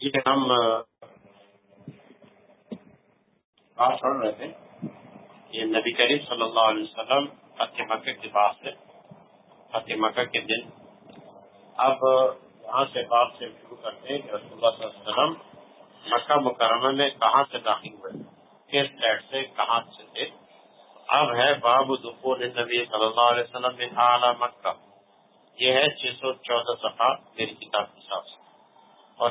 یہ ہم بات پڑھ رہے تھے یہ نبی کریم صلی اللہ علیہ وسلم فتح مکہ کے بعد سے، فتح مکہ کے دن۔ اب یہاں سے بات سے شروع کرتے ہیں کہ رسول اللہ صلی اللہ علیہ وسلم مکہ مکرمہ میں کہاں سے داخل ہوئے، کس سائڈ سے، کہاں سے تھے۔ اب ہے باب دخول نبی صلی اللہ علیہ وسلم میں اعلیٰ مکہ۔ یہ ہے چھ سو چودہ صفحہ میری کتاب کے حساب سے۔ اور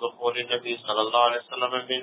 دخول نبی صلی اللہ علیہ وسلم من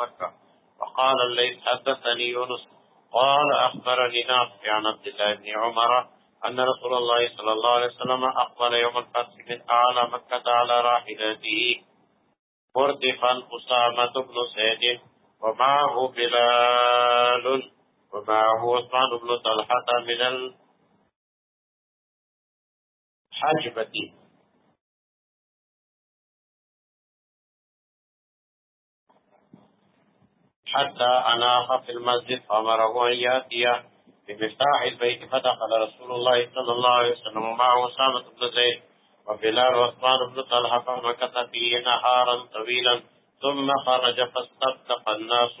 مکہ وقال الليث حدثني يونس قال أخبرني نافع عن عبد الله بن عمر أن رسول الله صلى الله عليه وسلم أقبل يوم الفتح من أعلى مكة على راحلته مردفا أسامة بن زيد ومعه بلال. ومعه عثمان بن طلحة من الحجبتی حتى أناخ في المسجد فأمره أن يأتي بمفتاح البيت. فدخل رسول الله صلى الله عليه وسلم ومعه أسامة بن زيد وبلال وعثمان بن طلحة فمكث فيه نهارا طويلا ثم خرج فاستبق الناس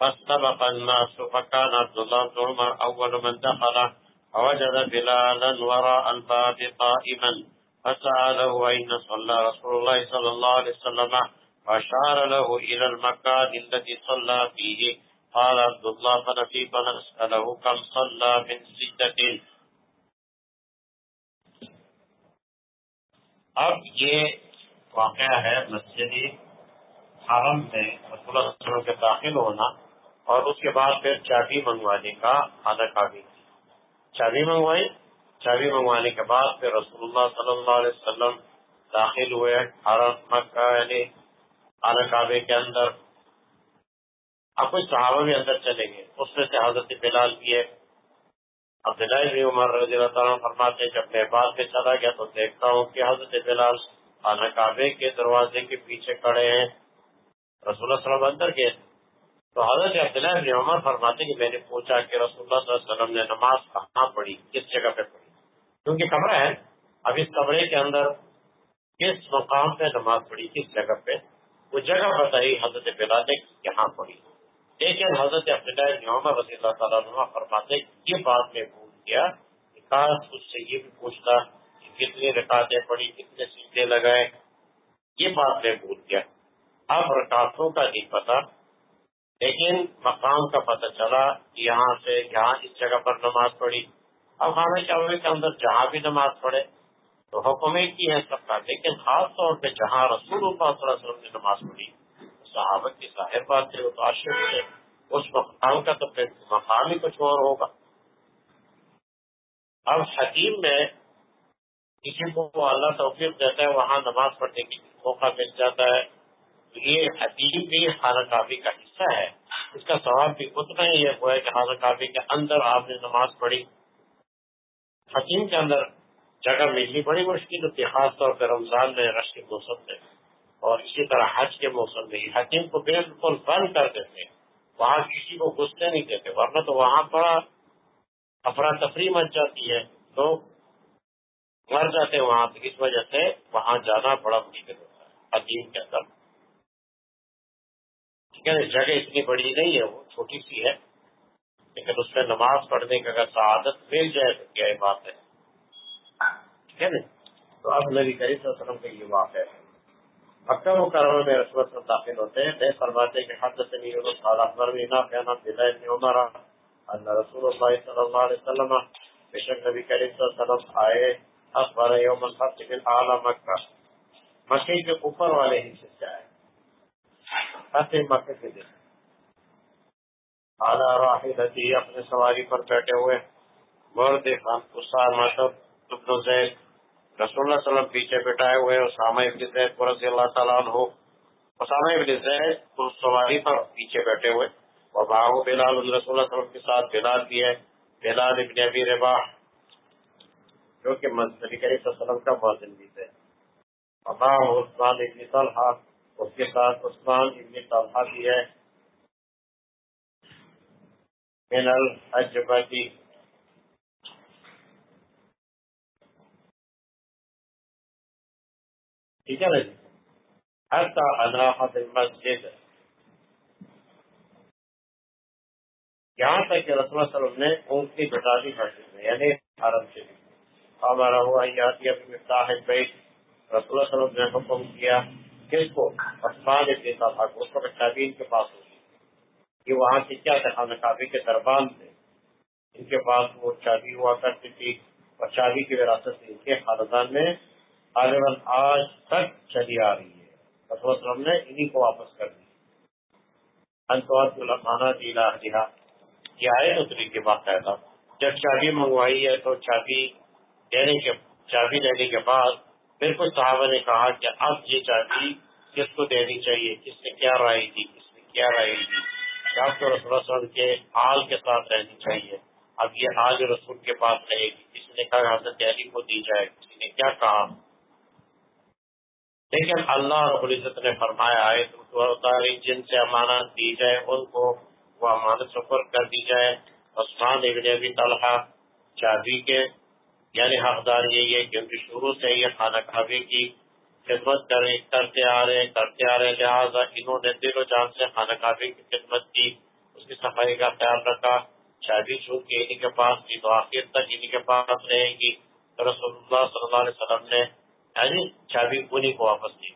فاستبق الناس. فكان عبد الله بن عمر أول من دخل فوجد بلالا وراء الباب قائما. فسأله أين صلى رسول الله صلى الله عليه وسلم؟ فاشار له الى المكان الذي صلى فيه قال عبد الله فنفي فنسأله كم صلى من سجدة اب یہ واقعہ ہے مسجد حرم میں رسول اللہ وسلم کے داخل ہونا اور اس کے بعد پھر چابی منگوانے کا آدھا کابی چابی منگوائی، چابی منگوانے کے بعد پھر رسول اللہ صلی اللہ علیہ وسلم داخل ہوئے، حرم، مکہ یعنی اعلی کعبے کے اندر۔ اب کچھ صحابہ بھی اندر چلیں گے اس میں سے حضرت بلال بھی ہے۔ عبداللہ بن عمر رضی اللہ تعالیٰ فرماتے ہیں، جب میں بعد میں چلا گیا تو دیکھتا ہوں کہ حضرت بلال اعلی کعبے کے دروازے کے پیچھے کھڑے ہیں۔ رسول اللہ صلی اللہ اندر گئے۔ تو حضرت عبداللہ بن عمر فرماتے کہ میں نے پوچھا کہ رسول اللہ صلی اللہ علیہ وسلم نے نماز کہاں پڑھی؟ کس جگہ پہ پڑھی؟ کیونکہ کمرہ ہے۔ اب اس کمرے کے اندر کس مقام پہ نماز پڑھی؟ کس جگہ پہ؟ وہ جگہ بتائی حضرت بلال نے یہاں پڑی لیکن حضرت عبداللہ عمر رضی اللہ تعالیٰ عنہ فرماتے یہ بات میں بھول گیا کاش اس سے یہ بھی پوچھتا کہ کتنی رکاطیں پڑی کتنے سیٹیں لگائے۔ یہ بات میں بھول گیا۔ اب رکاطوں کا نہیں پتا، لیکن مقام کا پتہ چلا یہاں سے یہاں اس جگہ پر نماز پڑھی۔ اب خانہ چاوے کے اندر جہاں بھی نماز پڑھے تو حکم کی ہے سب کا لیکن خاص طور پہ جہاں رسول اللہ صلی اللہ علیہ وسلم نے نماز پڑھی صحابت کی ظاہر بات سے متاثر سے اس مقام کا تو پھر مقام ہی کچھ اور ہوگا۔ اب حکیم میں کسی کو اللہ توفیق دیتا ہے، وہاں نماز پڑھنے کی موقع مل جاتا ہے۔ یہ حکیم بھی خانہ کافی کا حصہ ہے۔ اس کا ثواب بھی اتنا ہی یہ ہوا ہے کہ خانہ کافی کے اندر آپ نے نماز پڑھی۔ حکیم کے اندر جگہ ملنی بڑی مشکل ہوتی ہے خاص طور پہ رمضان میں، رش کے موسم میں۔ اور اسی طرح حج کے موسم میں۔ حکیم کو بالکل بند کر دیتے وہاں کسی کو گھسنے نہیں دیتے، ورنہ تو وہاں بڑا افراتفری مچ جاتی ہے۔ تو مر جاتے وہاں اس وجہ سے وہاں جانا بڑا مشکل ہوتا ہے حکیم کے اندر۔ ٹھیک ہے، جگہ اتنی بڑی نہیں ہے، وہ چھوٹی سی ہے۔ لیکن اس میں نماز پڑھنے کی اگر سعادت مل جائے تو کیا بات ہے۔ ہے نا؟ تو اب نبی کریم صلی اللہ علیہ وسلم کا یہ واقع ہے۔ مکہ مکرمہ میں رسول سے داخل ہوتے ہیں۔ میں فرماتے کہ حد سے نہیں ہوگا سال اکبر میں نہ عمر اللہ رسول اللہ صلی اللہ علیہ وسلم بے شک نبی کریم صلی اللہ علیہ وسلم آئے اخبار یوم الفتح من اعلی مکہ۔ مکہ کے اوپر والے حصے سے آئے فتح مکہ کے دن اعلی راحلتی اپنے سواری پر بیٹھے ہوئے۔ مرد خان اسار مطلب ابن زید۔ رسول اللہ علیہ وسلم پیچھے بٹھائے ہوئے اسامہ ابن زید رضی اللہ تعالیٰ عنہ اسامہ ابن زید اس سواری پر پیچھے بیٹھے ہوئے۔ اور باہو بلال رسول اللہ علیہ وسلم کے ساتھ بلال بھی ہے۔ بلال ابن ابی رباح، جو کہ نبی کریم صلی اللہ علیہ وسلم کا موزن بھی ہے اور عثمان ابن طلحہ، اس کے ساتھ عثمان ابن طلحہ بھی ہے۔ من الحجبتی ٹھیک ہے نا جی حتی اناحت المسجد یہاں تک کہ رسول اللہ علیہ وسلم نے اونٹ کی بٹا دی مسجد میں یعنی حرم شریف ہمارا ہوا یادی ابھی مفتاح بیت۔ رسول اللہ علیہ وسلم نے حکم کیا کس کو عثمان ابن طلحہ کو اس وقت شابین کے پاس ہوگی کہ وہاں کی کیا خانہ کعبے کے دربان تھے ان کے پاس وہ چابی ہوا کرتی تھی اور چابی کی وراثت ان کے خاندان میں غالباً آج تک چلی آ رہی ہے۔ رسول وسلم نے انہیں کو واپس کر دی۔ انتوانا دیلا جی دیا یہ آئے اتری کے بعد پیدا۔ جب چابی منگوائی ہے تو چابی دینے کے چابی لینے کے بعد پھر کچھ صحابہ نے کہا کہ اب یہ چابی کس کو دینی چاہیے؟ کس نے کیا رائے دی؟ کس نے کیا رائے دی؟ اب تو رسول وسلم کے آل کے ساتھ رہنی چاہیے۔ اب یہ آج رسول کے پاس رہے گی۔ کسی نے کہا حضرت علی کو دی جائے؟ کسی نے کیا کہا؟ لیکن اللہ رب العزت نے فرمایا ہے تاری جن سے امانت دی جائے، ان کو وہ امانت سفر کر دی جائے۔ عثمان ابن ابی طلحہ چابی کے یعنی حقدار یہی ہے کیونکہ شروع سے یہ خانہ کعبے کی خدمت کرتے آ رہے، کرتے آ رہے۔ لہٰذا انہوں نے دل و جان سے خانہ کعبے کی خدمت کی، اس کی صفائی کا خیال رکھا۔ چابی چونکہ انہیں کے پاس تھی تو آخر تک انہیں کے پاس رہے گی۔ رسول اللہ صلی اللہ علیہ وسلم نے یعنی چابی انہیں کو واپس دی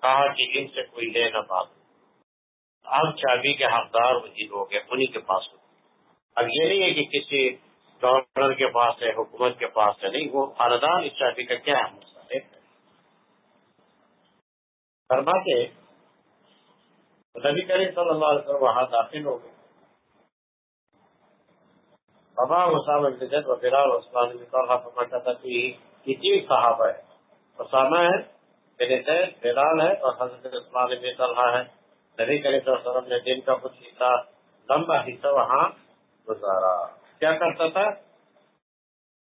کہا کہ ان سے کوئی لے نہ بات اب چابی کے حقدار وہی لوگ ہیں انہیں کے پاس ہو۔ اب یہ نہیں ہے کہ کسی گورنر کے پاس ہے، حکومت کے پاس ہے، نہیں، وہ خاندان اس چابی کا کیا ہے؟ فرماتے نبی کریم صلی اللہ علیہ وسلم وہاں داخل ہو گئے۔ بابا اسامہ بن و بلال عثمان بن طلحہ فرماتا تھا کہ یہ تین صحابہ ہے اسامہ ہے بن زید بلال ہے اور حضرت عثمان بن طلحہ ہے۔ نبی کریم صلی اللہ علیہ وسلم نے دن کا کچھ حصہ، لمبا حصہ وہاں گزارا۔ کیا کرتا تھا؟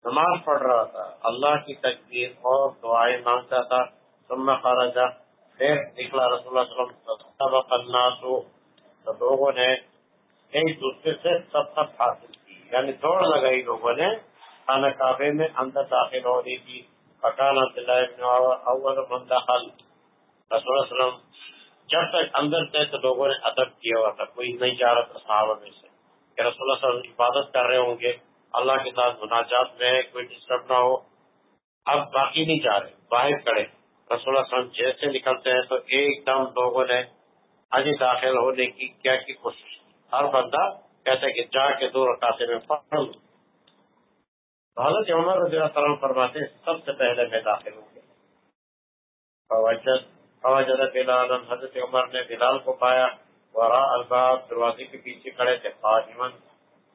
نماز پڑھ رہا تھا۔ اللہ کی تکبیر اور دعائیں مانگتا تھا۔ ثم خرجا پھر نکلا رسول اللہ صلی اللہ علیہ وسلم۔ سبق الناس۔ تو لوگوں نے ایک دوسرے سے سب تک حاصل یعنی دوڑ لگائی لوگوں نے، خانہ کعبے میں اندر داخل ہونے کی۔ پکان اول من دخل رسول اللہ وسلم، جب تک اندر تھے تو لوگوں نے ادب کیا ہوا تھا، کوئی نہیں جا رہا تھا صحابہ میں سے۔ کہ رسول اللہ وسلم عبادت کر رہے ہوں گے، اللہ کے ساتھ مناجات میں کوئی ڈسٹرب نہ ہو۔ اب باقی نہیں جا رہے، باہر کھڑے۔ رسول اللہ وسلم جیسے نکلتے ہیں تو ایک دم لوگوں نے ابھی داخل ہونے کی کیا کی کوشش ہر بندہ کہتے کہ جا کے دو رکاتے میں پڑھ حضرت عمر رضی اللہ عنہ فرماتے ہیں، سب سے پہلے میں داخل ہوں گے فوجد بلال، حضرت عمر نے بلال کو پایا ورا الباب دروازے کے پیچھے کھڑے تھے قائمن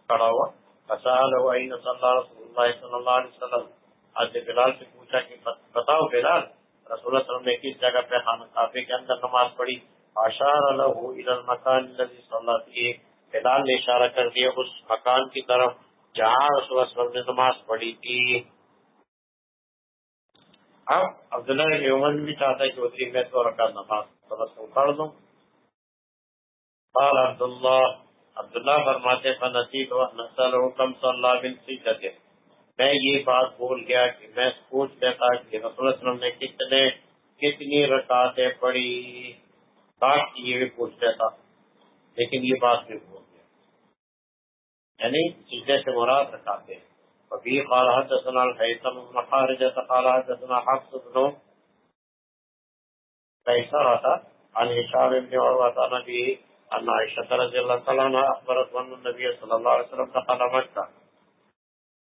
کھڑا ہوا۔ فسال ہوا صلی اللہ رسول اللہ صلی اللہ علیہ وسلم۔ حضرت بلال سے پوچھا کہ بتاؤ بلال، رسول اللہ صلی اللہ علیہ وسلم نے کس جگہ پہ خانہ کعبے کے اندر نماز پڑھی؟ اشار له الى المكان الذي صلى فيه بلال نے اشارہ کر دیا، اس مکان کی طرف جہاں رسول اللہ وسلم نے نماز پڑھی تھی۔ اب عبداللہ نے عمر بھی چاہتا ہے کہ اتری میں تو رکھا نماز سبق پڑھ دوں۔ قال عبداللہ عبداللہ فرماتے فنسیت و نسل حکم صلی اللہ بن سیدتے میں یہ بات بول گیا کہ میں پوچھ لیتا کہ رسول اللہ وسلم نے کتنے، کتنی رکعتیں پڑھی۔ بات یہ بھی پوچھ لیتا لیکن یہ بات بھی بول یعنی سجدے سے مراد رکھاتے ہیں وفي قال حدثنا الهيثم بن خارجة قال حدثنا حفص بن قيسرة عن هشام بن عروة عن أبيه، أن عائشة رضي الله تعالى عنها أخبرت أن النبي صلى الله عليه وسلم دخل مكة.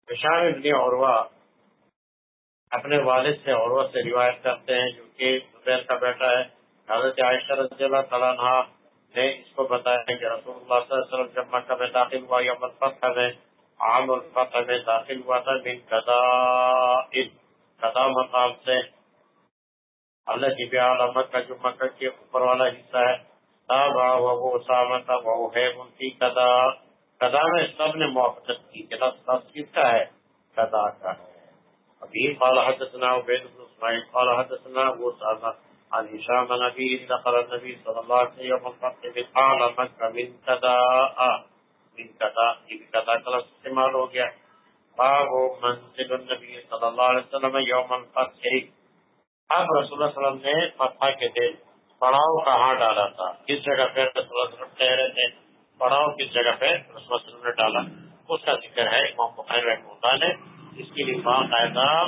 هشام بن عروة اپنے والد سے عروہ سے روایت کرتے ہیں، جو کہ زبیر کا بیٹا ہے۔ حضرت عائشہ رضی اللہ تعالیٰ عنہ نے اس کو بتایا کہ رسول اللہ صلی اللہ علیہ وسلم جب مکہ میں داخل ہوا یا الفتح میں، عام الفتح میں داخل ہوا تھا، من قضا قضا مقام سے۔ اللہ کی بیال مکہ جو مکہ کے اوپر والا حصہ ہے تابا وہ اسامہ تھا، وہ ہے ان کی قضا قضا میں سب نے موافقت کی کہ لفظ کس کا ہے؟ قضا کا۔ ہے ابھی قال حدثنا عبید بن اسماعیل، قال حدثنا وہ سازا عن هشام نبي دخل النبي صلى الله عليه وسلم الفتح قال مكة من كداء من كداء یہ كداء کا استعمال ہو گیا۔ باب منزل النبي صلى الله عليه وسلم يوم الفتح۔ اب رسول اللہ صلی اللہ علیہ وسلم نے فتح کے دن پڑاؤ کہاں ڈالا تھا؟ کس جگہ پہ رسول اللہ علیہ وسلم تھے؟ پڑاؤ کس جگہ پہ رسول اللہ علیہ وسلم نے ڈالا؟ اس کا ذکر ہے امام بخیر رحمہ اللہ نے۔ اس کے لیے باقاعدہ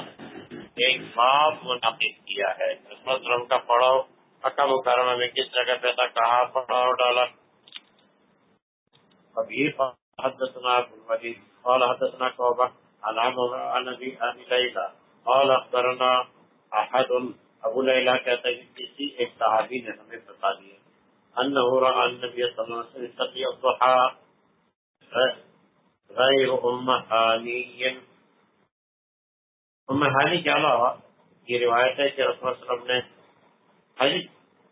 ایک باپ منعقد کیا ہے۔ رسول کا پڑاؤ اکا مکرمہ میں کس جگہ پہ تھا؟ کہاں پڑاؤ ڈالا؟ ابھی حدثنا ابو الوليد قال حدثنا شعبة عن عمرو عن ابي ابي ليلى قال اخبرنا احد۔ ابو ليلى کہتا ہے کہ کسی ایک صحابی نے ہمیں بتا دیا انه راى النبي صلى الله عليه وسلم يصلي الضحى غير ام هاني ام هاني کے علاوہ یہ روایت ہے کہ رسول اللہ علیہ وسلم نے حج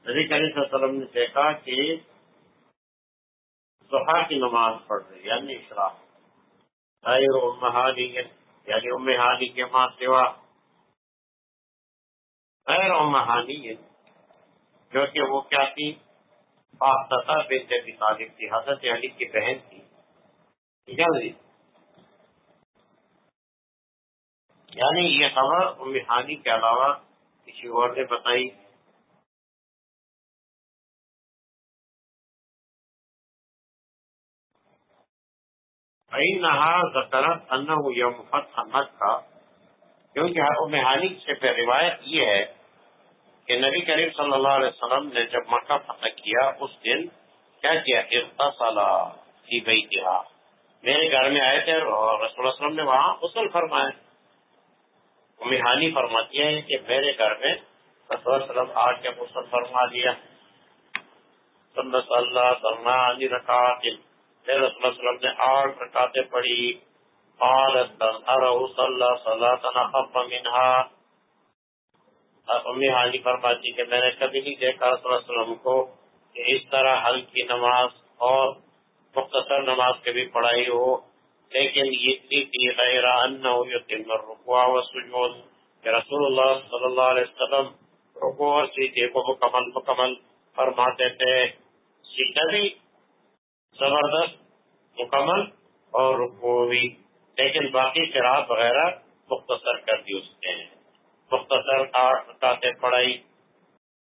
نبی کریم علیہ وسلم نے دیکھا کہ ضحا کی نماز پڑھ رہی یعنی اشراف غیر امہانی یعنی امہانی کے ماں سوا۔ غیر امہانی جو کہ وہ کیا تھی؟ فاختہ بنت ابی طالب تھی، حضرت علی کی بہن تھی۔ ٹھیک ہے جی یعنی یہ خبر امہانی کے علاوہ کسی اور نے بتائی۔ ذکرت ان یوم فتح مکہ کیونکہ ام سے پہ روایت یہ ہے کہ نبی کریم صلی اللہ علیہ وسلم نے جب مکہ فتح کیا، اس دن کیا کیا؟ اغتصل فی بیتہا۔ میرے گھر میں آئے تھے اور رسول اللہ علیہ وسلم نے وہاں غسل فرمائے امہانی فرماتی ہے کہ میرے گھر میں رسول اللہ علیہ آ کے غسل فرما دیا۔ صلی اللہ علیہ وسلم پھر رسول اللہ وسلم نے آٹھ رکعتیں پڑھی۔ قالت ارہ صلی صلاة خف منها امی حالی فرماتی کہ میں نے کبھی نہیں دیکھا رسول اللہ علیہ وسلم کو کہ اس طرح حل کی نماز اور مختصر نماز کے بھی پڑھائی ہو۔ لیکن یہ تھی غیر انہو یتم الرکوع و سجود کہ رسول اللہ صلی اللہ علیہ وسلم رکوع اور سجدے کو مکمل مکمل فرماتے تھے۔ سجدہ بھی زبردست، مکمل اور رکوی لیکن باقی شراب وغیرہ مختصر کر دی اس نے۔ مختصر آٹھ پڑھائی۔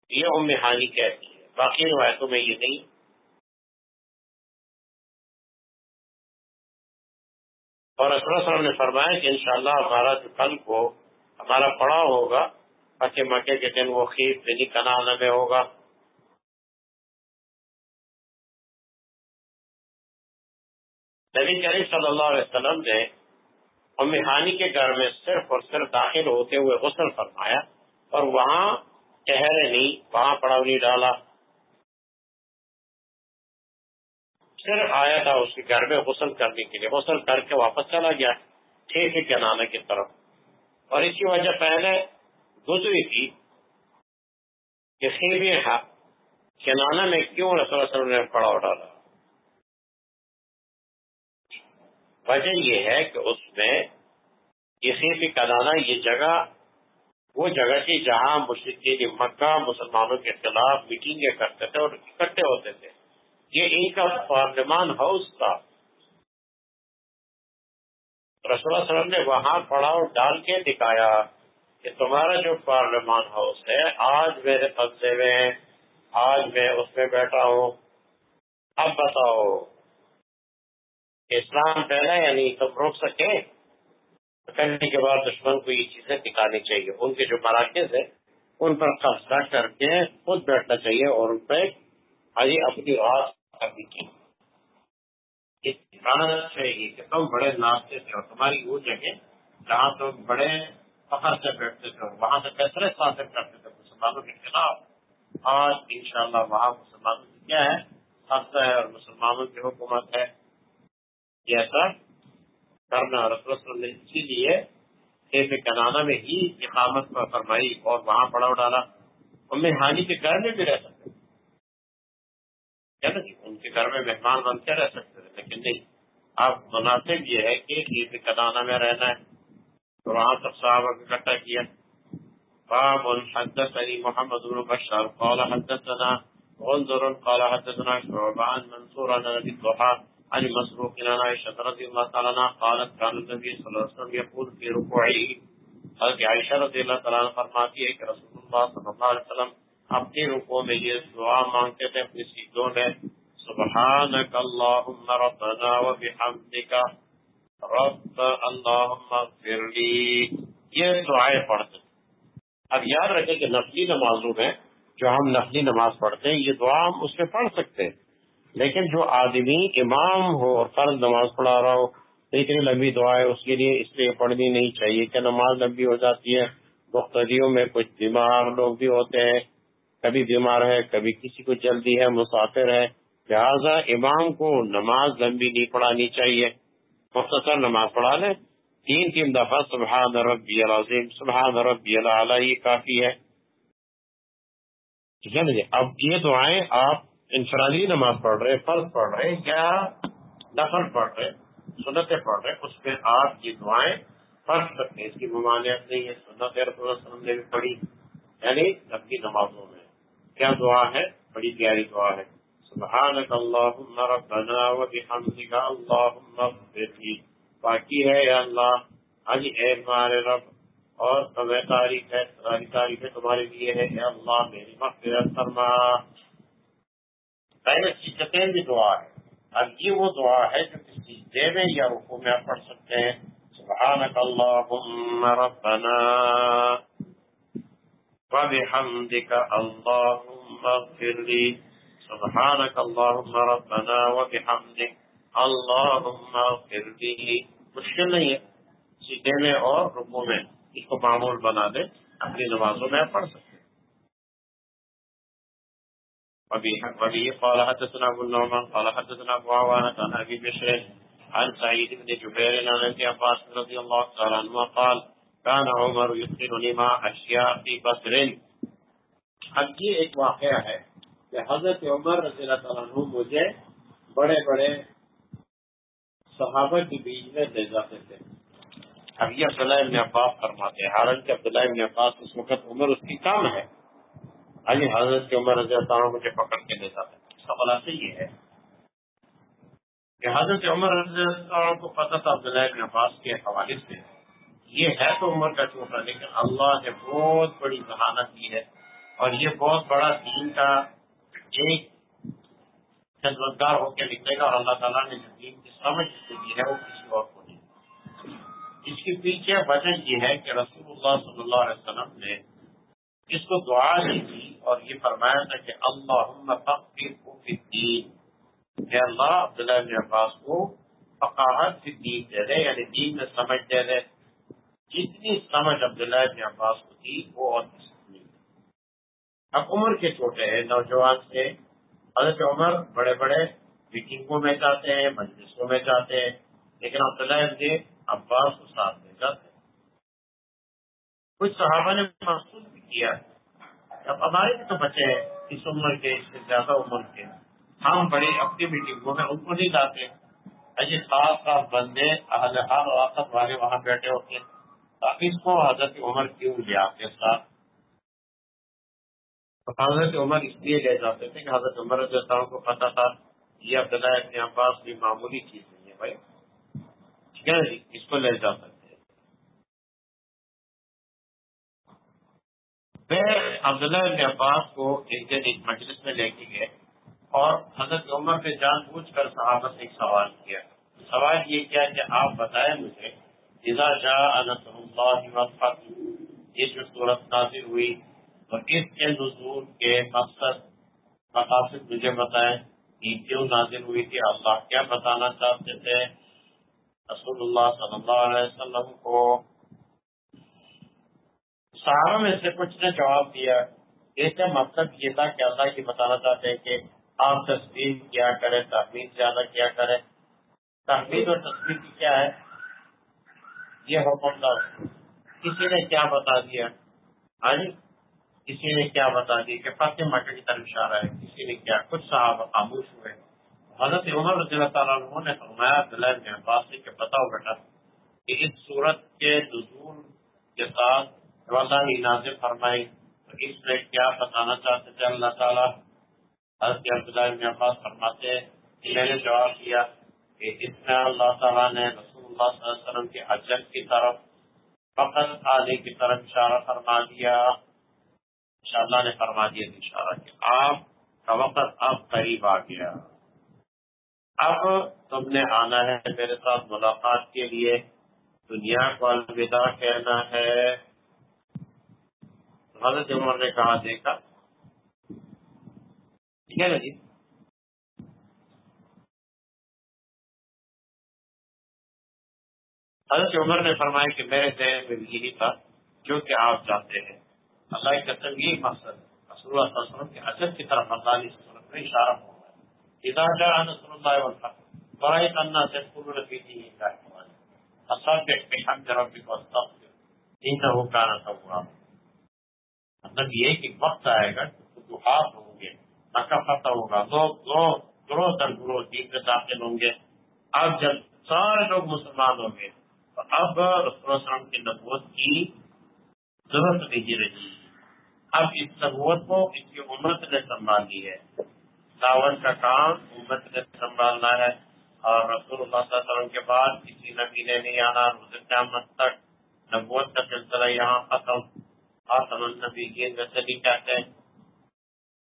یہ ام حانی کہتی ہے۔ باقی روایتوں میں یہ نہیں۔ اور اسلم نے فرمایا کہ انشاءاللہ ہمارا جو کل کو ہمارا پڑاؤ ہوگا پچے مکے کے دن وہ خیر دلی کنانا میں ہوگا۔ نبی کریم صلی اللہ علیہ وسلم نے امانی کے گھر میں صرف اور صرف داخل ہوتے ہوئے غسل فرمایا اور وہاں چہرے نہیں، وہاں پڑاؤ نہیں ڈالا۔ صرف آیا تھا اس کے گھر میں غسل کرنے کے لیے۔ غسل کر کے واپس چلا گیا۔ ٹھیک ہے کنانا کی طرف۔ اور اس کی وجہ پہلے گزری تھی کہ کنانا میں کیوں رسول اللہ علیہ وسلم نے پڑاؤ ڈالا۔ وجہ یہ ہے کہ اس میں کسی بھی کدانا یہ جگہ، وہ جگہ تھی جہاں مشرقین مکہ مسلمانوں کے خلاف میٹنگیں کرتے تھے اور اکٹھے ہوتے تھے۔ یہ ان کا پارلیمان ہاؤس تھا۔ رسول اللہ علیہ وسلم نے وہاں پڑاؤ ڈال کے دکھایا کہ تمہارا جو پارلیمان ہاؤس ہے، آج میرے قبضے میں آج میں اس میں بیٹھا ہوں۔ اب بتاؤ، اسلام پہلا یعنی تم روک سکے؟ کرنے کے بعد دشمن کو یہ چیزیں دکھانی چاہیے۔ ان کے جو مراکز ہے ان پر قبضہ کر کے خود بیٹھنا چاہیے اور ان پہ اپنی آواز چاہیے چاہیے کہ تم بڑے ناشتے تھے اور تمہاری وہ جگہ جہاں تم بڑے فخر سے بیٹھتے تھے اور وہاں سے فیصلے حاصل کرتے تھے مسلمانوں کے خلاف۔ آج انشاءاللہ وہاں مسلمانوں کی کیا ہے؟ خبصہ ہے اور مسلمانوں کی حکومت ہے۔ یہ ایسا کرنا رسول نے اسی لیے کیف کنانا میں ہی اقامت پر فرمائی اور وہاں پڑاؤ ڈالا۔ ان ہانی کے گھر میں بھی رہ سکتے۔ نا جی؟ ان کے گھر میں مہمان بن کے رہ سکتے تھے؟ لیکن نہیں. اب مناسب یہ ہے کہ کیف کنانا میں رہنا ہے۔ تو وہاں سب صاحب اکٹھا کیا۔ باب حدثني محمد بن بشار۔ قال حدثنا انظر قال حدثنا شعبان منصور، عن ابي الضحى عن مسروق، عن عائشة رضي الله تعالى عنها قالت كان النبي صلى الله عليه وسلم يقول في ركوعه حضرت عائشہ رضی اللہ تعالیٰ فرماتی ہے کہ رسول اللہ صلی اللہ علیہ وسلم اپنی رکو میں یہ دعا مانگتے تھے، اپنی سیدوں میں، سبحانک اللہم ربنا و بحمدک، رب اللہم اغفر لی۔ یہ دعائیں پڑھتے اب یاد رکھیں کہ نفلی نمازوں میں جو ہم نفلی نماز پڑھتے ہیں، یہ دعا ہم اس میں پڑھ سکتے ہیں۔ لیکن جو آدمی امام ہو اور فرض نماز پڑھا رہا ہو اتنی لمبی دعا ہے، اس کے لیے اس لیے پڑھنی نہیں چاہیے کہ نماز لمبی ہو جاتی ہے۔ مختلفوں میں کچھ بیمار لوگ بھی ہوتے ہیں۔ کبھی بیمار ہے، کبھی کسی کو جلدی ہے، مسافر ہے، لہٰذا امام کو نماز لمبی نہیں پڑھانی چاہیے۔ مختصر نماز پڑھا لیں۔ تین تین دفعہ سبحان ربی العظیم، سبحان ربی اللہ یہ کافی ہے۔ ٹھیک ہے نا اب یہ دعائیں آپ انفرادی نماز پڑھ رہے فرض پڑھ رہے یا نفل پڑھ رہے سنتیں پڑھ رہے اس میں آپ یہ دعائیں پڑھ سکتے ہیں اس کی ممانعت نہیں ہے سنت رسول وسلم نے بھی پڑھی یعنی اپنی نمازوں میں۔ کیا دعا ہے؟ بڑی پیاری دعا ہے۔ سبحانك اللهم ربنا وبحمدك اللهم اغفر لي باقی ہے یا اللہ حج اے ہمارے رب، اور تمہیں تاریخ ہے، ساری تاریخ تمہارے لیے ہے۔ یا اللہ، میری مغفرت فرما۔ پہلے سیکھتے بھی دعا ہے۔ اب یہ وہ دعا ہے جو کسی دے میں یا رکو میں آپ پڑھ سکتے ہیں۔ سبحانك اللهم ربنا۔ وبحمدك اللهم اغفر لي. سبحانك اللهم ربنا وبحمدك اللهم اغفر لي. مشکل نہیں ہے. سیدھے میں اور رکو میں اس کو معمول بنا دے. اپنی نمازوں میں پڑھ سکتے وبه قال حدثنا ابو النعمان، قال حدثنا ابو عوانة، عن ابي بشر، عن سعيد بن جبير عن ابي عباس رضي الله تعالى عنه قال كان عمر يدخلني مع اشياء في بدر. اب یہ ایک واقعہ ہے کہ حضرت عمر رضی اللہ تعالیٰ عنہ مجھے بڑے بڑے صحابہ کے بیچ میں لے جاتے تھے. اب یہ عبداللہ ابن عباس فرماتے ہیں، حالانکہ عبداللہ ابن عباس اس وقت عمر اس کی کام ہے ابھی حضرت عمر رضی اللہ عنہ مجھے پکڑ کے لے جاتے تھے اس کا خلاصہ یہ ہے کہ حضرت عمر رضی اللہ عنہ کو پتہ تھا عبداللہ ابن عباس کے حوالے سے یہ ہے تو عمر کا چھوٹا لیکن اللہ نے بہت بڑی ذہانت کی ہے اور یہ بہت بڑا دین کا ایک خدمتگار ہو کے نکلے گا اور اللہ تعالیٰ نے جو دین کی سمجھ سے دی ہے، وہ کسی اور کو نہیں۔ اس کے پیچھے وجہ یہ ہے کہ رسول اللہ صلی اللہ علیہ وسلم نے اس کو دعا دی تھی اور یہ فرمایا تھا کہ اللہ کہ اللہ، عبداللہ عباس کو فقاحت سے دین دے دے یعنی دین میں سمجھ دے دے۔ جتنی سمجھ عبداللہ بن عباس کو دی وہ اور نہیں اب عمر کے چھوٹے ہیں، نوجوان سے حضرت عمر بڑے بڑے میٹنگوں میں جاتے ہیں، مجلسوں میں جاتے ہیں، لیکن عبداللہ ابن عباس کو ساتھ لے جاتے ہیں۔ کچھ صحابہ نے محسوس بھی کیا۔ اب ہمارے بھی تو بچے ہیں، اس عمر کے، اس سے زیادہ عمر کے۔ ہم بڑے اپنی میٹنگوں میں ان کو نہیں جاتے۔ ایسے خاص خاص بندے، اہل حال وقت والے وہاں بیٹھے ہوتے ہیں۔ اس کو حضرت عمر کیوں لے آتے ساتھ حضرت عمر اس لیے لے جاتے تھے کہ حضرت عمر رضی اللہ کو پتا تھا یہ عبداللہ ابن عباس بھی معمولی چیز نہیں ہے بھائی۔ ٹھیک ہے جی، اس کو لے جا سکتے پھر عبداللہ ابن عباس کو ایک دن ایک مجلس میں لے کے گئے اور حضرت عمر نے جان بوجھ کر صحابت سے ایک سوال کیا۔ سوال یہ کیا کہ آپ بتائیں مجھے اذا جاء نصر اللہ والفتح یہ جو صورت نازل ہوئی اور اس کے نزول کے مقصد مقاصد مجھے بتائیں کہ کیوں نازل ہوئی تھی؟ اللہ کیا بتانا چاہتے تھے؟ رسول اللہ صلی اللہ علیہ وسلم کو صحابہ میں سے کچھ نے جواب دیا۔ اس کا مقصد یہ تھا کہ اللہ کی بتانا چاہتے ہیں کہ آپ تصویر کیا کریں، تحمید زیادہ کیا کریں۔ تحمید اور تصویر کی کیا ہے؟ یہ حکم تھا کسی نے کیا بتا دیا؟ ہاں جی؟ کسی نے کیا بتا دیا کہ فتح مکہ کی طرف اشارہ ہے؟ کسی نے کیا؟ کچھ صحابہ خاموش ہوئے۔ حضرت عمر رضی اللہ تعالیٰ عنہ نے فرمایا، عبداللہ بن عباس سے کہ بتاؤ بیٹا کہ اس صورت کے نزول کے ساتھ اللہ نے نازل فرمائی، تو اس میں کیا بتانا چاہتے تھے اللہ تعالیٰ؟ حضرت عبداللہ بن عباس فرماتے کہ میں نے جواب دیا کہ اس میں اللہ تعالیٰ نے رسول اللہ صلی اللہ علیہ وسلم کے حجت کی طرف فقط آلے کی طرف اشارہ فرما دیا۔ اللہ نے فرما دیا اشارہ کہ آپ کا وقت اب قریب آ گیا۔ اب تم نے آنا ہے میرے ساتھ ملاقات کے لیے۔ دنیا کو الوداع کہنا ہے۔ حضرت عمر نے کہا، دیکھا۔ ٹھیک ہے نا جی؟ حضرت عمر نے فرمایا کہ میرے ذہن میں یہی تھا جو کہ آپ جانتے ہیں۔ اللہ کا قسم، یہی مقصد رسول اللہ صلی اللہ علیہ وسلم کے اجر کی طرف اللہ علیہ وسلم میں اشارہ ہو رہا ہے اذا جاء نصر اللہ والفتح الناس يدخلون في دين الله فسبح بحمد ربك واستغفر انه كان توابا۔ مطلب یہ کہ وقت آئے گا فتوحات ہوں گے مکہ فتح ہوگا، لوگ لوگ گروہ در گروہ دین میں داخل ہوں گے۔ اب جب سارے لوگ مسلمان ہوں گے اب رسول السلام کی نبوت کی ضرورت نہیں رہی۔ اب اس نبوت کو اس کی امت نے سنبھال لی ہے۔ دعوت کا کام امت نے سنبھالنا ہے اور رسول اللہ صلی اللہ علیہ وسلم کے بعد کسی نبی نے نہیں آنا روز قیامت تک نبوت کا سلسلہ یہاں ختم۔ آسم النبی کی نسلی کہتے ہیں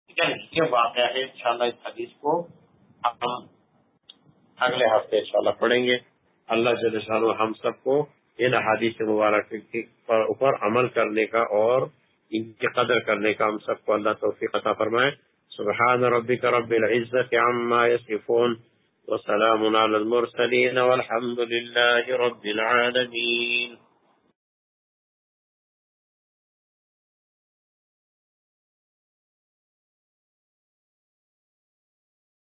ٹھیک ہے، یہ واقعہ ہے۔ انشاءاللہ اس حدیث کو ہم اگلے ہفتے انشاءاللہ پڑھیں گے۔ اللہ جل شاہ ہم سب کو ان حادیث مبارک پر اوپر عمل کرنے کا اور ان کی قدر کرنے کا ہم سب کو اللہ توفیق عطا فرمائے۔ سبحان ربك رب العزة عما يصفون وسلام على المرسلين والحمد لله رب العالمين